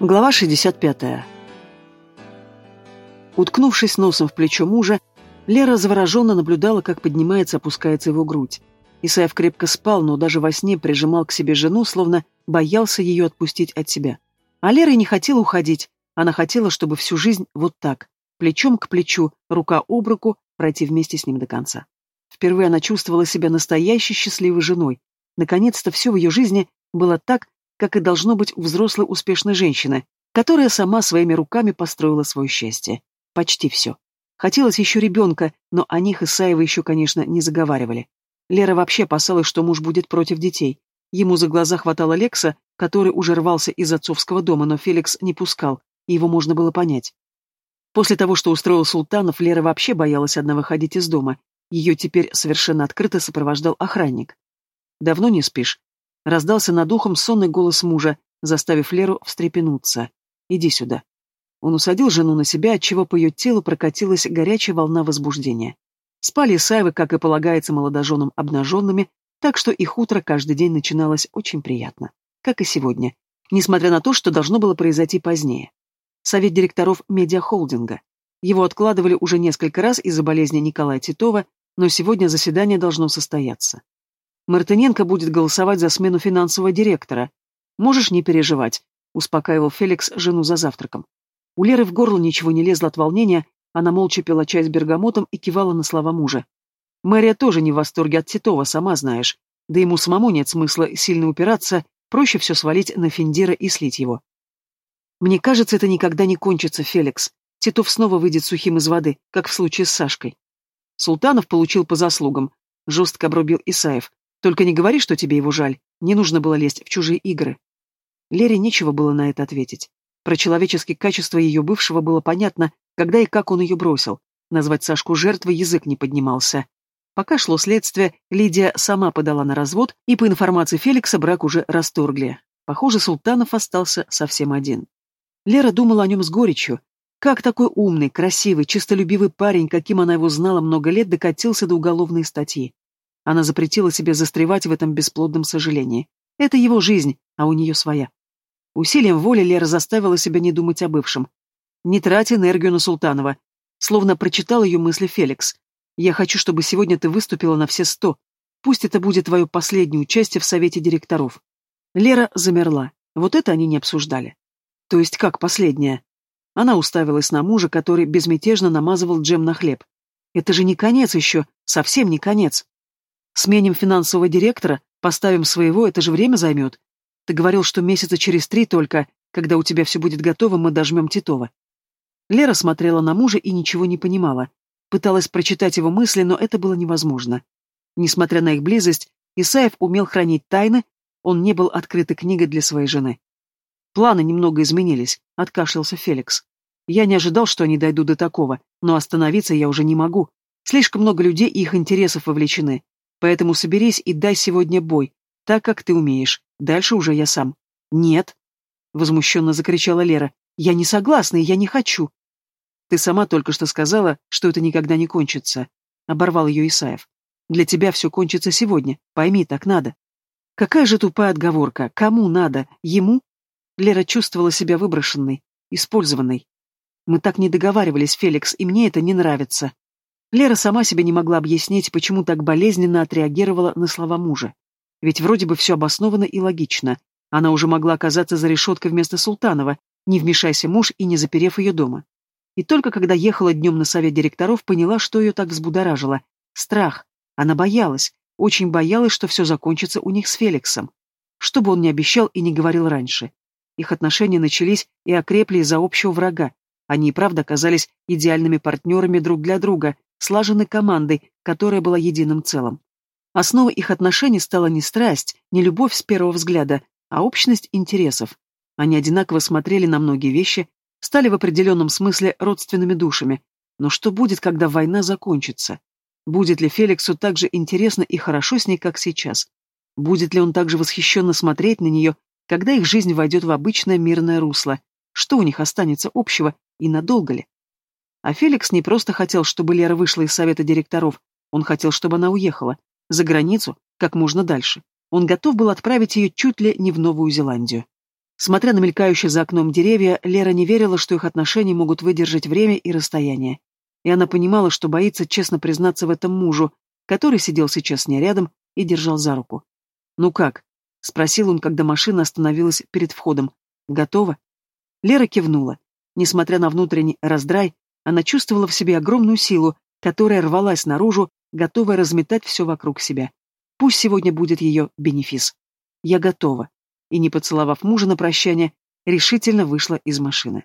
Глава 65. Уткнувшись носом в плечо мужа, Лера завороженно наблюдала, как поднимается и опускается его грудь. Исаев крепко спал, но даже во сне прижимал к себе жену, словно боялся ее отпустить от себя. А Лера и не хотела уходить. Она хотела, чтобы всю жизнь вот так, плечом к плечу, рука об руку, пройти вместе с ним до конца. Впервые она чувствовала себя настоящей счастливой женой. Наконец-то все в ее жизни было так, как и должно быть у взрослой успешной женщины, которая сама своими руками построила свое счастье. Почти все. Хотелось еще ребенка, но о них Исаева еще, конечно, не заговаривали. Лера вообще опасалась, что муж будет против детей. Ему за глаза хватало Лекса, который уже рвался из отцовского дома, но Феликс не пускал, и его можно было понять. После того, что устроил Султанов, Лера вообще боялась одна выходить из дома. Ее теперь совершенно открыто сопровождал охранник. «Давно не спишь?» Раздался над ухом сонный голос мужа, заставив Леру встрепенуться. «Иди сюда». Он усадил жену на себя, отчего по ее телу прокатилась горячая волна возбуждения. Спали Исаевы, как и полагается молодоженам обнаженными, так что их утро каждый день начиналось очень приятно. Как и сегодня. Несмотря на то, что должно было произойти позднее. Совет директоров медиахолдинга. Его откладывали уже несколько раз из-за болезни Николая Титова, но сегодня заседание должно состояться. Мартыненко будет голосовать за смену финансового директора. Можешь не переживать, успокаивал Феликс жену за завтраком. У Леры в горло ничего не лезло от волнения, она молча пила чай с бергамотом и кивала на слова мужа. Мэрия тоже не в восторге от Титова, сама знаешь. Да ему самому нет смысла сильно упираться, проще все свалить на Финдира и слить его. Мне кажется, это никогда не кончится, Феликс. Титов снова выйдет сухим из воды, как в случае с Сашкой. Султанов получил по заслугам, жестко обрубил Исаев. Только не говори, что тебе его жаль. Не нужно было лезть в чужие игры. Лере нечего было на это ответить. Про человеческие качества ее бывшего было понятно, когда и как он ее бросил. Назвать Сашку жертвой язык не поднимался. Пока шло следствие, Лидия сама подала на развод, и по информации Феликса брак уже расторгли. Похоже, Султанов остался совсем один. Лера думала о нем с горечью. Как такой умный, красивый, чистолюбивый парень, каким она его знала много лет, докатился до уголовной статьи. Она запретила себе застревать в этом бесплодном сожалении. Это его жизнь, а у нее своя. Усилием воли Лера заставила себя не думать о бывшем. «Не трать энергию на Султанова», словно прочитал ее мысли Феликс. «Я хочу, чтобы сегодня ты выступила на все сто. Пусть это будет твое последнее участие в совете директоров». Лера замерла. Вот это они не обсуждали. То есть как последнее? Она уставилась на мужа, который безмятежно намазывал джем на хлеб. Это же не конец еще, совсем не конец. Сменим финансового директора, поставим своего, это же время займет. Ты говорил, что месяца через три только, когда у тебя все будет готово, мы дожмем Титова. Лера смотрела на мужа и ничего не понимала. Пыталась прочитать его мысли, но это было невозможно. Несмотря на их близость, Исаев умел хранить тайны, он не был открытой книгой для своей жены. Планы немного изменились, откашлялся Феликс. Я не ожидал, что они дойдут до такого, но остановиться я уже не могу. Слишком много людей и их интересов вовлечены. Поэтому соберись и дай сегодня бой, так, как ты умеешь. Дальше уже я сам. Нет. Возмущенно закричала Лера. Я не согласна, и я не хочу. Ты сама только что сказала, что это никогда не кончится. Оборвал ее Исаев. Для тебя все кончится сегодня. Пойми, так надо. Какая же тупая отговорка. Кому надо? Ему? Лера чувствовала себя выброшенной, использованной. Мы так не договаривались, Феликс, и мне это не нравится. Лера сама себе не могла объяснить, почему так болезненно отреагировала на слова мужа. Ведь вроде бы все обосновано и логично. Она уже могла оказаться за решеткой вместо Султанова, не вмешайся муж и не заперев ее дома. И только когда ехала днем на совет директоров, поняла, что ее так взбудоражило. Страх. Она боялась, очень боялась, что все закончится у них с Феликсом. Что бы он ни обещал и не говорил раньше. Их отношения начались и окрепли из-за общего врага. Они и правда оказались идеальными партнерами друг для друга, слаженной командой, которая была единым целым. Основой их отношений стала не страсть, не любовь с первого взгляда, а общность интересов. Они одинаково смотрели на многие вещи, стали в определенном смысле родственными душами. Но что будет, когда война закончится? Будет ли Феликсу так же интересно и хорошо с ней, как сейчас? Будет ли он также восхищенно смотреть на нее, когда их жизнь войдет в обычное мирное русло? Что у них останется общего и надолго ли? А Феликс не просто хотел, чтобы Лера вышла из совета директоров, он хотел, чтобы она уехала. За границу, как можно дальше. Он готов был отправить ее чуть ли не в Новую Зеландию. Смотря на мелькающие за окном деревья, Лера не верила, что их отношения могут выдержать время и расстояние. И она понимала, что боится честно признаться в этом мужу, который сидел сейчас с ней рядом и держал за руку. «Ну как?» — спросил он, когда машина остановилась перед входом. «Готова?» Лера кивнула. Несмотря на внутренний раздрай, она чувствовала в себе огромную силу, которая рвалась наружу, готовая разметать все вокруг себя. Пусть сегодня будет ее бенефис. «Я готова», и, не поцеловав мужа на прощание, решительно вышла из машины.